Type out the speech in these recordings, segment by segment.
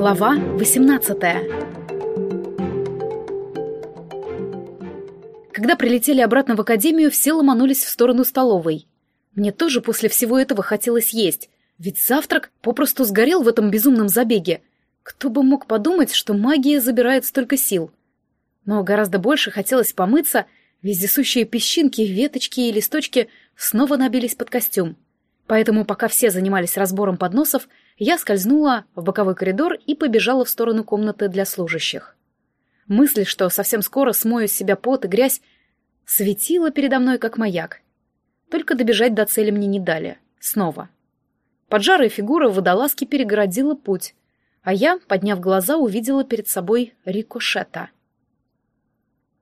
Глава 18 Когда прилетели обратно в академию, все ломанулись в сторону столовой. Мне тоже после всего этого хотелось есть, ведь завтрак попросту сгорел в этом безумном забеге. Кто бы мог подумать, что магия забирает столько сил. Но гораздо больше хотелось помыться, вездесущие песчинки, веточки и листочки снова набились под костюм. Поэтому, пока все занимались разбором подносов, я скользнула в боковой коридор и побежала в сторону комнаты для служащих. Мысль, что совсем скоро смою с себя пот и грязь, светила передо мной как маяк. Только добежать до цели мне не дали. Снова. Поджарая фигура водолазки перегородила путь, а я, подняв глаза, увидела перед собой рикошета.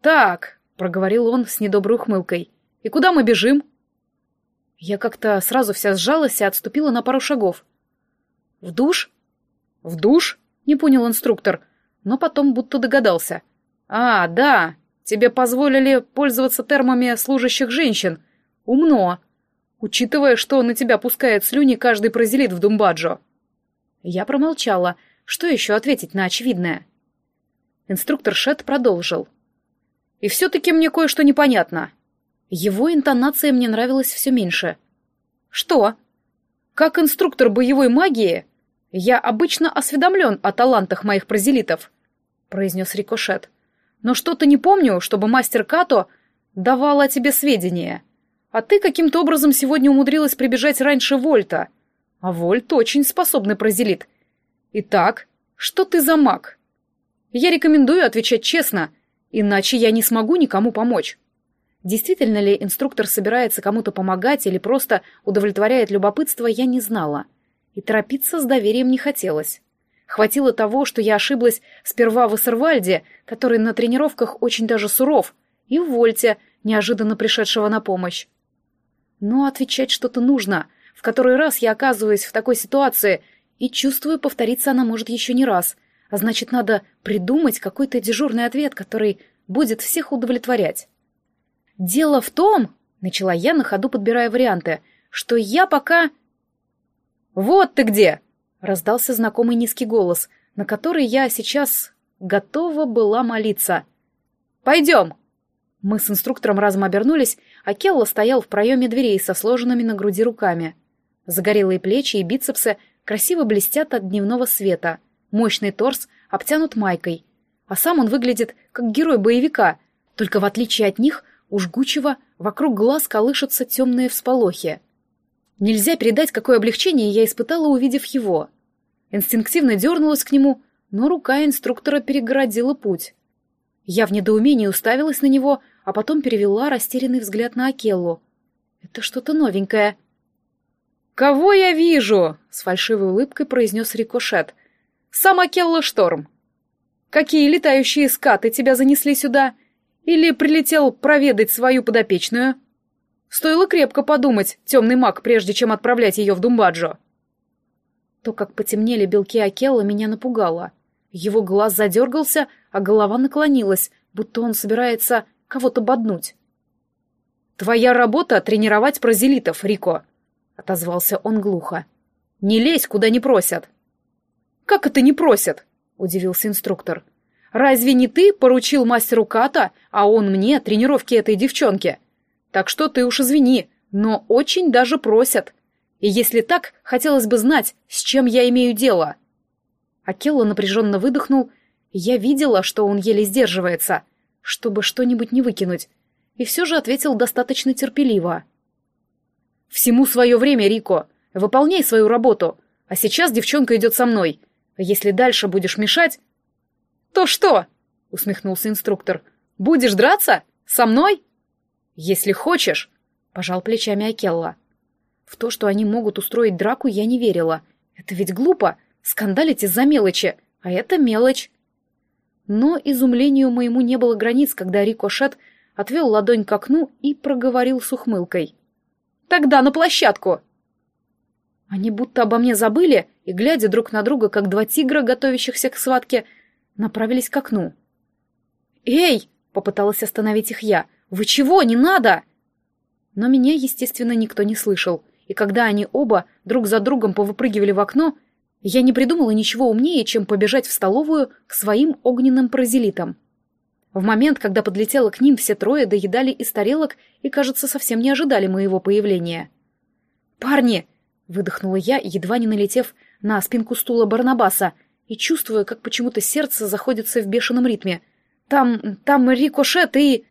«Так», — проговорил он с недоброй ухмылкой, — «и куда мы бежим?» Я как-то сразу вся сжалась и отступила на пару шагов. «В душ?» «В душ?» — не понял инструктор, но потом будто догадался. «А, да, тебе позволили пользоваться термами служащих женщин. Умно. Учитывая, что на тебя пускает слюни каждый прозелит в Думбаджо». Я промолчала. Что еще ответить на очевидное? Инструктор Шет продолжил. «И все-таки мне кое-что непонятно. Его интонация мне нравилась все меньше. «Что?» «Как инструктор боевой магии, я обычно осведомлен о талантах моих прозелитов», — произнес Рикошет. «Но что-то не помню, чтобы мастер Като давал тебе сведения. А ты каким-то образом сегодня умудрилась прибежать раньше Вольта. А Вольт очень способный прозелит. Итак, что ты за маг?» «Я рекомендую отвечать честно, иначе я не смогу никому помочь». Действительно ли инструктор собирается кому-то помогать или просто удовлетворяет любопытство, я не знала. И торопиться с доверием не хотелось. Хватило того, что я ошиблась сперва в Эссервальде, который на тренировках очень даже суров, и в Вольте, неожиданно пришедшего на помощь. Но отвечать что-то нужно. В который раз я оказываюсь в такой ситуации и чувствую, повториться она может еще не раз. А значит, надо придумать какой-то дежурный ответ, который будет всех удовлетворять. «Дело в том», — начала я на ходу, подбирая варианты, «что я пока...» «Вот ты где!» — раздался знакомый низкий голос, на который я сейчас готова была молиться. «Пойдем!» Мы с инструктором разом обернулись, а Келла стоял в проеме дверей со сложенными на груди руками. Загорелые плечи и бицепсы красиво блестят от дневного света. Мощный торс обтянут майкой. А сам он выглядит как герой боевика, только в отличие от них у жгучего вокруг глаз колышутся темные всполохи. Нельзя передать, какое облегчение я испытала, увидев его. Инстинктивно дернулась к нему, но рука инструктора перегородила путь. Я в недоумении уставилась на него, а потом перевела растерянный взгляд на Акеллу. Это что-то новенькое. «Кого я вижу?» — с фальшивой улыбкой произнес Рикошет. «Сам Акелла Шторм. Какие летающие скаты тебя занесли сюда? Или прилетел проведать свою подопечную? Стоило крепко подумать, темный маг, прежде чем отправлять ее в Думбаджо. То, как потемнели белки Акелла, меня напугало. Его глаз задергался, а голова наклонилась, будто он собирается кого-то боднуть. «Твоя работа — тренировать прозелитов, Рико», — отозвался он глухо. «Не лезь, куда не просят». «Как это не просят?» — удивился инструктор. Разве не ты поручил мастеру Ката, а он мне, тренировки этой девчонки? Так что ты уж извини, но очень даже просят. И если так, хотелось бы знать, с чем я имею дело». Акелла напряженно выдохнул, я видела, что он еле сдерживается, чтобы что-нибудь не выкинуть, и все же ответил достаточно терпеливо. «Всему свое время, Рико. Выполняй свою работу. А сейчас девчонка идет со мной. Если дальше будешь мешать, «То что?» — усмехнулся инструктор. «Будешь драться? Со мной?» «Если хочешь», — пожал плечами Акелла. В то, что они могут устроить драку, я не верила. Это ведь глупо, скандалить из-за мелочи, а это мелочь. Но изумлению моему не было границ, когда Рикошет отвел ладонь к окну и проговорил с ухмылкой. «Тогда на площадку!» Они будто обо мне забыли, и, глядя друг на друга, как два тигра, готовящихся к схватке, направились к окну. «Эй!» — попыталась остановить их я. «Вы чего? Не надо!» Но меня, естественно, никто не слышал, и когда они оба друг за другом повыпрыгивали в окно, Я не придумала ничего умнее, чем побежать в столовую к своим огненным паразелитам. В момент, когда подлетела к ним, все трое доедали из тарелок и, кажется, совсем не ожидали моего появления. «Парни!» — выдохнула я, едва не налетев на спинку стула Барнабаса и чувствуя, как почему-то сердце заходится в бешеном ритме. «Там... там рикошет и...»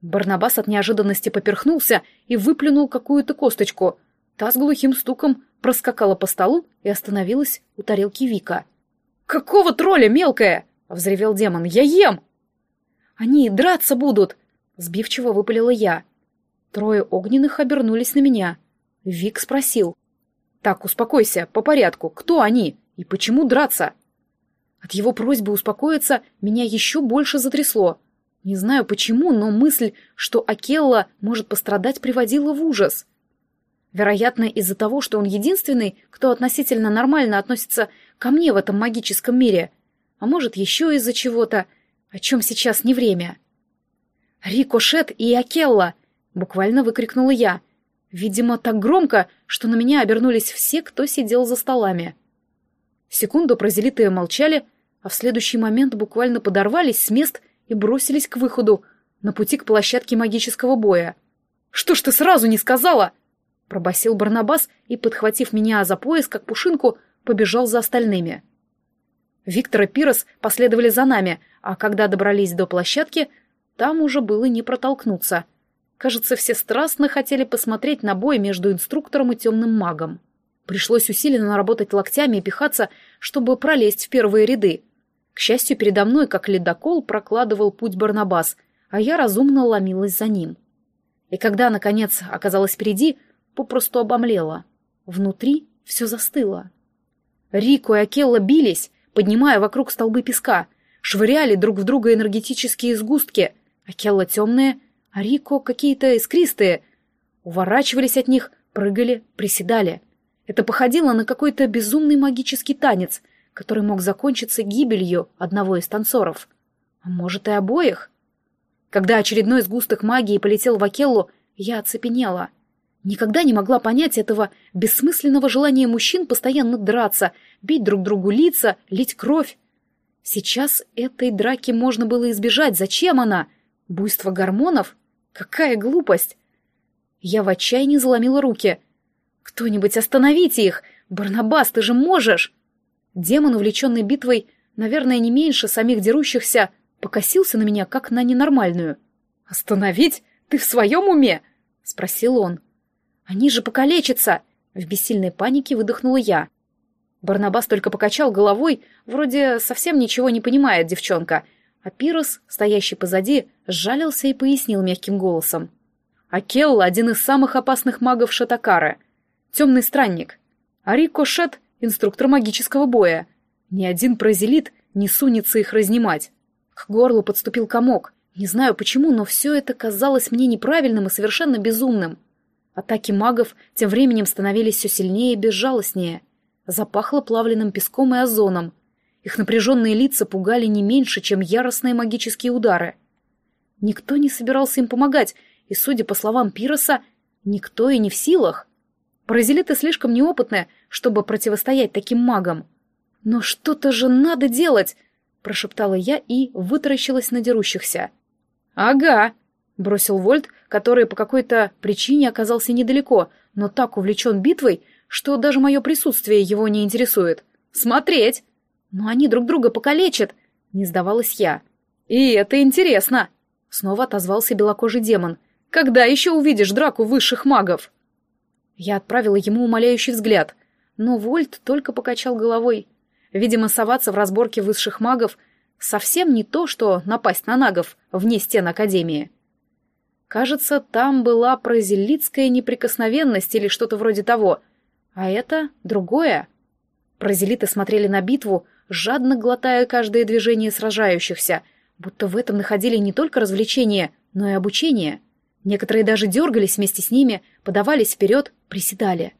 Барнабас от неожиданности поперхнулся и выплюнул какую-то косточку. Та с глухим стуком проскакала по столу и остановилась у тарелки Вика. «Какого тролля, мелкая?» — взревел демон. «Я ем!» «Они драться будут!» — сбивчиво выпалила я. Трое огненных обернулись на меня. Вик спросил. «Так, успокойся, по порядку. Кто они? И почему драться?» От его просьбы успокоиться меня еще больше затрясло. Не знаю почему, но мысль, что Акелла может пострадать, приводила в ужас. Вероятно, из-за того, что он единственный, кто относительно нормально относится ко мне в этом магическом мире. А может, еще из-за чего-то, о чем сейчас не время. «Рикошет и Акелла!» — буквально выкрикнула я. Видимо, так громко, что на меня обернулись все, кто сидел за столами. Секунду прозелитые молчали, а в следующий момент буквально подорвались с мест и бросились к выходу, на пути к площадке магического боя. «Что ж ты сразу не сказала?» — пробасил Барнабас и, подхватив меня за пояс, как пушинку, побежал за остальными. Виктор и Пирос последовали за нами, а когда добрались до площадки, там уже было не протолкнуться. Кажется, все страстно хотели посмотреть на бой между инструктором и темным магом. Пришлось усиленно работать локтями и пихаться, чтобы пролезть в первые ряды. К счастью, передо мной, как ледокол, прокладывал путь Барнабас, а я разумно ломилась за ним. И когда, наконец, оказалась впереди, попросту обомлела. Внутри все застыло. Рико и Акелла бились, поднимая вокруг столбы песка, швыряли друг в друга энергетические сгустки. Акелла темные, а Рико какие-то искристые. Уворачивались от них, прыгали, приседали. Это походило на какой-то безумный магический танец — который мог закончиться гибелью одного из танцоров. А может, и обоих? Когда очередной сгусток магии полетел в Акеллу, я оцепенела. Никогда не могла понять этого бессмысленного желания мужчин постоянно драться, бить друг другу лица, лить кровь. Сейчас этой драки можно было избежать. Зачем она? Буйство гормонов? Какая глупость! Я в отчаянии заломила руки. «Кто-нибудь остановите их! Барнабас, ты же можешь!» Демон, увлеченный битвой, наверное, не меньше самих дерущихся, покосился на меня, как на ненормальную. «Остановить? Ты в своем уме?» — спросил он. «Они же покалечатся!» — в бессильной панике выдохнула я. Барнабас только покачал головой, вроде совсем ничего не понимает девчонка, а Пирос, стоящий позади, сжалился и пояснил мягким голосом. «Акелла — один из самых опасных магов Шатакара. Темный странник. А Рикошет инструктор магического боя. Ни один прозелит не сунется их разнимать. К горлу подступил комок. Не знаю почему, но все это казалось мне неправильным и совершенно безумным. Атаки магов тем временем становились все сильнее и безжалостнее. Запахло плавленным песком и озоном. Их напряженные лица пугали не меньше, чем яростные магические удары. Никто не собирался им помогать, и, судя по словам Пироса, никто и не в силах. Паразелиты слишком неопытные, чтобы противостоять таким магам. «Но что-то же надо делать!» — прошептала я и вытаращилась на дерущихся. «Ага!» — бросил Вольт, который по какой-то причине оказался недалеко, но так увлечен битвой, что даже мое присутствие его не интересует. «Смотреть!» «Но они друг друга покалечат!» — не сдавалась я. «И это интересно!» — снова отозвался белокожий демон. «Когда еще увидишь драку высших магов?» Я отправила ему умоляющий взгляд, но Вольт только покачал головой. Видимо, соваться в разборке высших магов совсем не то, что напасть на нагов вне стен Академии. Кажется, там была прозелитская неприкосновенность или что-то вроде того, а это другое. Прозелиты смотрели на битву, жадно глотая каждое движение сражающихся, будто в этом находили не только развлечение, но и обучение — Некоторые даже дергались вместе с ними, подавались вперед, приседали.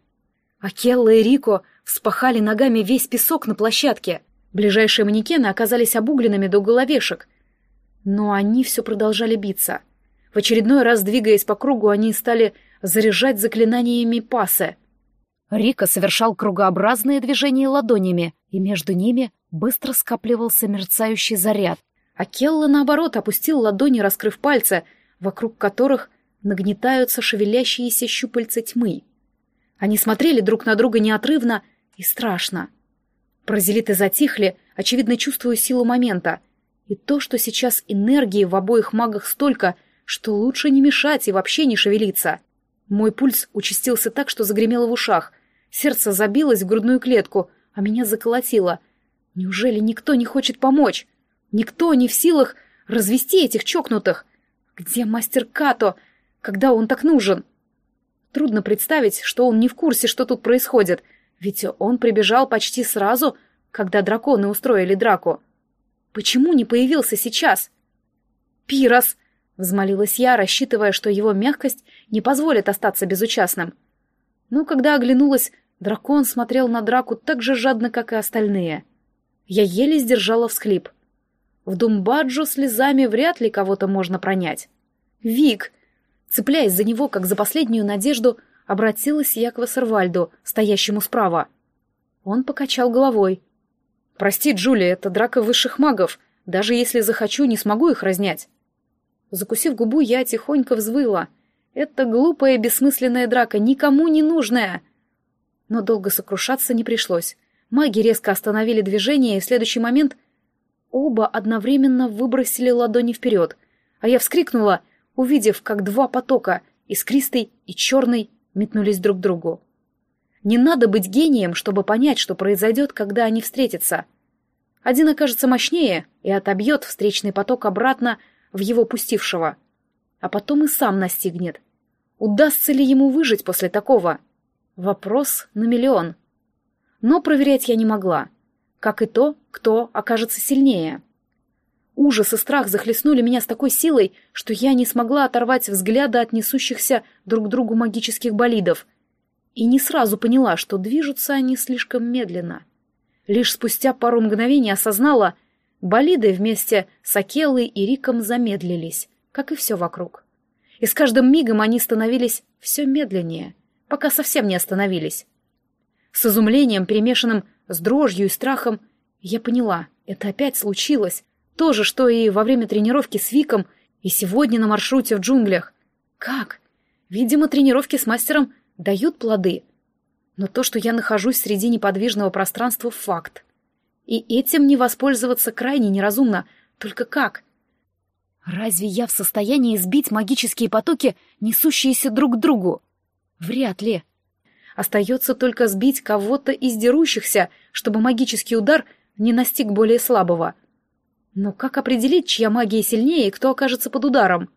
Акелла и Рико вспахали ногами весь песок на площадке. Ближайшие манекены оказались обугленными до головешек. Но они все продолжали биться. В очередной раз, двигаясь по кругу, они стали заряжать заклинаниями пасы. Рика совершал кругообразные движения ладонями, и между ними быстро скапливался мерцающий заряд. А Келла, наоборот, опустил ладони, раскрыв пальцы, вокруг которых нагнетаются шевелящиеся щупальца тьмы. Они смотрели друг на друга неотрывно и страшно. Прозелиты затихли, очевидно, чувствуя силу момента, и то, что сейчас энергии в обоих магах столько, что лучше не мешать и вообще не шевелиться. Мой пульс участился так, что загремело в ушах. Сердце забилось в грудную клетку, а меня заколотило. Неужели никто не хочет помочь? Никто не в силах развести этих чокнутых? Где мастер Като, когда он так нужен? Трудно представить, что он не в курсе, что тут происходит, ведь он прибежал почти сразу, когда драконы устроили драку. Почему не появился сейчас? «Пирос!» — взмолилась я, рассчитывая, что его мягкость не позволит остаться безучастным. Но когда оглянулась, дракон смотрел на драку так же жадно, как и остальные. Я еле сдержала всхлип. В Думбаджу слезами вряд ли кого-то можно пронять. «Вик!» Цепляясь за него, как за последнюю надежду, обратилась я к Вассервальду, стоящему справа. Он покачал головой. «Прости, Джулия, это драка высших магов. Даже если захочу, не смогу их разнять». Закусив губу, я тихонько взвыла. «Это глупая бессмысленная драка, никому не нужная!» Но долго сокрушаться не пришлось. Маги резко остановили движение, и в следующий момент оба одновременно выбросили ладони вперед, а я вскрикнула, увидев, как два потока, искристый и черный, метнулись друг к другу. Не надо быть гением, чтобы понять, что произойдет, когда они встретятся. Один окажется мощнее и отобьет встречный поток обратно в его пустившего. А потом и сам настигнет. Удастся ли ему выжить после такого? Вопрос на миллион. Но проверять я не могла. Как и то, кто окажется сильнее. Ужас и страх захлестнули меня с такой силой, что я не смогла оторвать взгляда от несущихся друг к другу магических болидов. И не сразу поняла, что движутся они слишком медленно. Лишь спустя пару мгновений осознала, болиды вместе с Акеллой и Риком замедлились, как и все вокруг. И с каждым мигом они становились все медленнее, пока совсем не остановились. С изумлением, перемешанным с дрожью и страхом, я поняла, это опять случилось, то же, что и во время тренировки с Виком, и сегодня на маршруте в джунглях. Как? Видимо, тренировки с мастером дают плоды. Но то, что я нахожусь среди неподвижного пространства, — факт. И этим не воспользоваться крайне неразумно. Только как? Разве я в состоянии сбить магические потоки, несущиеся друг к другу? Вряд ли. Остается только сбить кого-то из дерущихся, чтобы магический удар не настиг более слабого — но как определить, чья магия сильнее и кто окажется под ударом?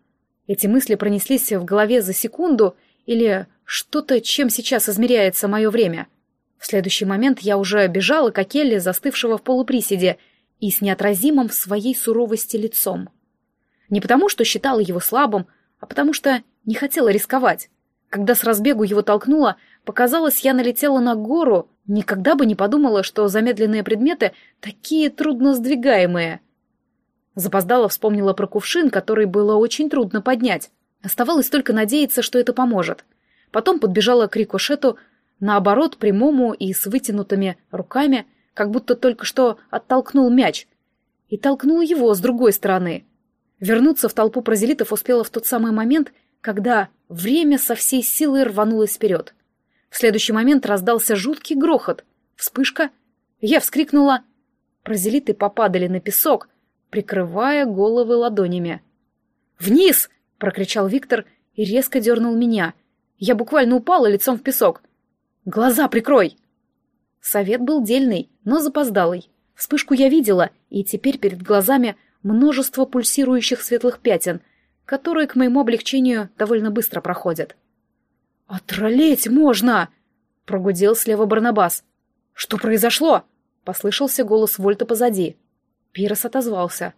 Эти мысли пронеслись в голове за секунду или что-то, чем сейчас измеряется мое время. В следующий момент я уже бежала к Келли, застывшего в полуприседе, и с неотразимым в своей суровости лицом. Не потому, что считала его слабым, а потому что не хотела рисковать. Когда с разбегу его толкнула, показалось, я налетела на гору, никогда бы не подумала, что замедленные предметы такие трудно сдвигаемые — Запоздала вспомнила про кувшин, который было очень трудно поднять. Оставалось только надеяться, что это поможет. Потом подбежала к рикошету, наоборот, прямому и с вытянутыми руками, как будто только что оттолкнул мяч. И толкнул его с другой стороны. Вернуться в толпу прозелитов успела в тот самый момент, когда время со всей силы рванулось вперед. В следующий момент раздался жуткий грохот. Вспышка. Я вскрикнула. Прозелиты попадали на песок, прикрывая головы ладонями. «Вниз!» — прокричал Виктор и резко дернул меня. Я буквально упала лицом в песок. «Глаза прикрой!» Совет был дельный, но запоздалый. Вспышку я видела, и теперь перед глазами множество пульсирующих светлых пятен, которые к моему облегчению довольно быстро проходят. «Отролеть можно!» — прогудел слева Барнабас. «Что произошло?» — послышался голос Вольта позади. Пирос отозвался.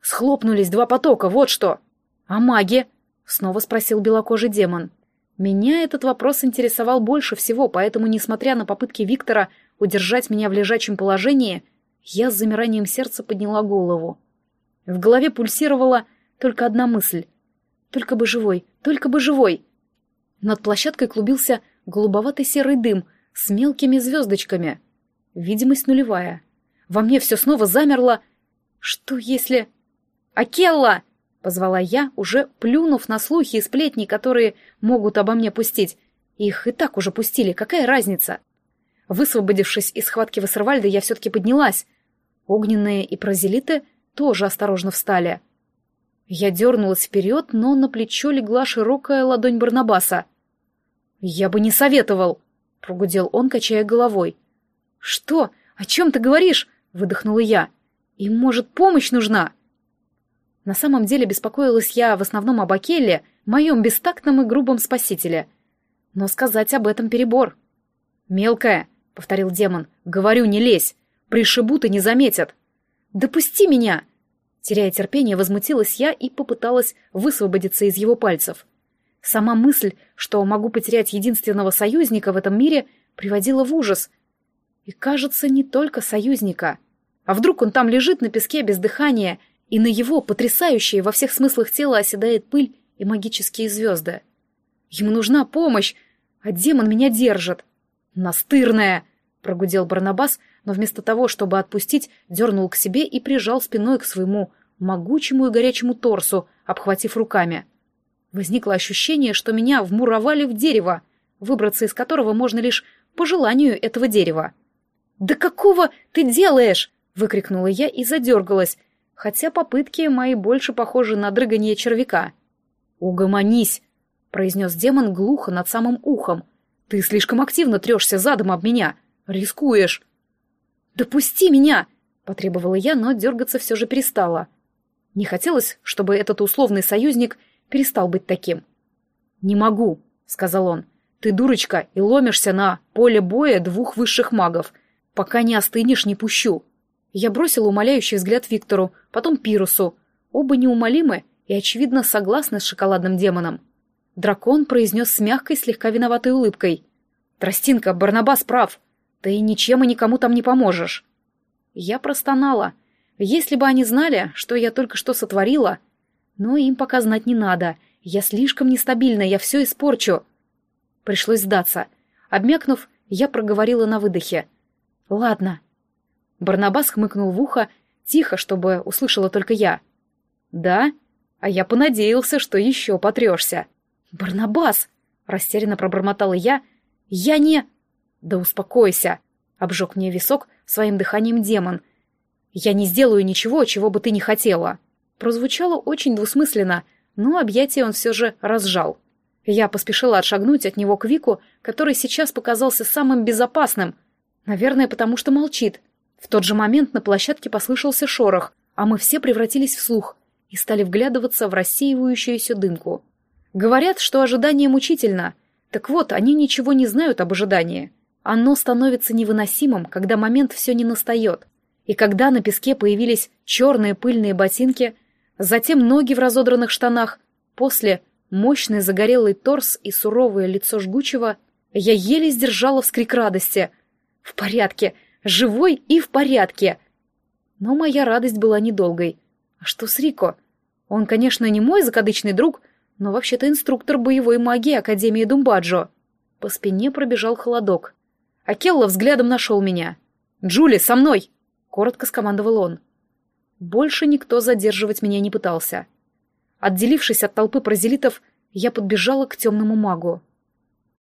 «Схлопнулись два потока, вот что!» «А маги?» — снова спросил белокожий демон. Меня этот вопрос интересовал больше всего, поэтому, несмотря на попытки Виктора удержать меня в лежачем положении, я с замиранием сердца подняла голову. В голове пульсировала только одна мысль. «Только бы живой, только бы живой!» Над площадкой клубился голубоватый серый дым, с мелкими звездочками. Видимость нулевая. Во мне все снова замерло. Что если... «Акелла!» — позвала я, уже плюнув на слухи и сплетни, которые могут обо мне пустить. Их и так уже пустили, какая разница? Высвободившись из схватки Вассервальда, я все-таки поднялась. Огненные и прозелиты тоже осторожно встали. Я дернулась вперед, но на плечо легла широкая ладонь Барнабаса. «Я бы не советовал», — прогудел он, качая головой. «Что? О чем ты говоришь?» — выдохнула я. «Им, может, помощь нужна?» На самом деле беспокоилась я в основном об Акелле, моем бестактном и грубом спасителе. Но сказать об этом перебор. «Мелкая», — повторил демон, — «говорю, не лезь. Пришибут и не заметят». «Допусти меня!» Теряя терпение, возмутилась я и попыталась высвободиться из его пальцев. Сама мысль, что могу потерять единственного союзника в этом мире, приводила в ужас. И, кажется, не только союзника. А вдруг он там лежит на песке без дыхания, и на его потрясающие во всех смыслах тела оседает пыль и магические звезды? Ему нужна помощь, а демон меня держит. «Настырная!» — прогудел Барнабас, но вместо того, чтобы отпустить, дернул к себе и прижал спиной к своему могучему и горячему торсу, обхватив руками. Возникло ощущение, что меня вмуровали в дерево, выбраться из которого можно лишь по желанию этого дерева. «Да какого ты делаешь?» — выкрикнула я и задергалась, хотя попытки мои больше похожи на дрыганье червяка. «Угомонись!» — произнес демон глухо над самым ухом. «Ты слишком активно трешься задом об меня. Рискуешь!» «Допусти меня!» — потребовала я, но дергаться все же перестала. Не хотелось, чтобы этот условный союзник перестал быть таким. «Не могу», — сказал он. «Ты дурочка и ломишься на поле боя двух высших магов. Пока не остынешь, не пущу». Я бросила умоляющий взгляд Виктору, потом Пирусу. Оба неумолимы и, очевидно, согласны с шоколадным демоном. Дракон произнес с мягкой, слегка виноватой улыбкой. «Тростинка, Барнабас прав. Ты ничем и никому там не поможешь». Я простонала — если бы они знали, что я только что сотворила... Но им пока знать не надо. Я слишком нестабильна, я все испорчу. Пришлось сдаться. Обмякнув, я проговорила на выдохе. «Ладно». Барнабас хмыкнул в ухо, тихо, чтобы услышала только я. «Да? А я понадеялся, что еще потрешься». «Барнабас!» — растерянно пробормотала я. «Я не...» «Да успокойся!» — обжег мне висок своим дыханием демон, «Я не сделаю ничего, чего бы ты не хотела». Прозвучало очень двусмысленно, но объятие он все же разжал. Я поспешила отшагнуть от него к Вику, который сейчас показался самым безопасным. Наверное, потому что молчит. В тот же момент на площадке послышался шорох, а мы все превратились в слух и стали вглядываться в рассеивающуюся дымку. Говорят, что ожидание мучительно. Так вот, они ничего не знают об ожидании. Оно становится невыносимым, когда момент все не настает и когда на песке появились черные пыльные ботинки, затем ноги в разодранных штанах, после мощный загорелый торс и суровое лицо жгучего, я еле сдержала вскрик радости. В порядке, живой и в порядке. Но моя радость была недолгой. А что с Рико? Он, конечно, не мой закадычный друг, но вообще-то инструктор боевой магии Академии Думбаджо. По спине пробежал холодок. Акелла взглядом нашел меня. «Джули, со мной!» Коротко скомандовал он. Больше никто задерживать меня не пытался. Отделившись от толпы прозелитов, я подбежала к темному магу.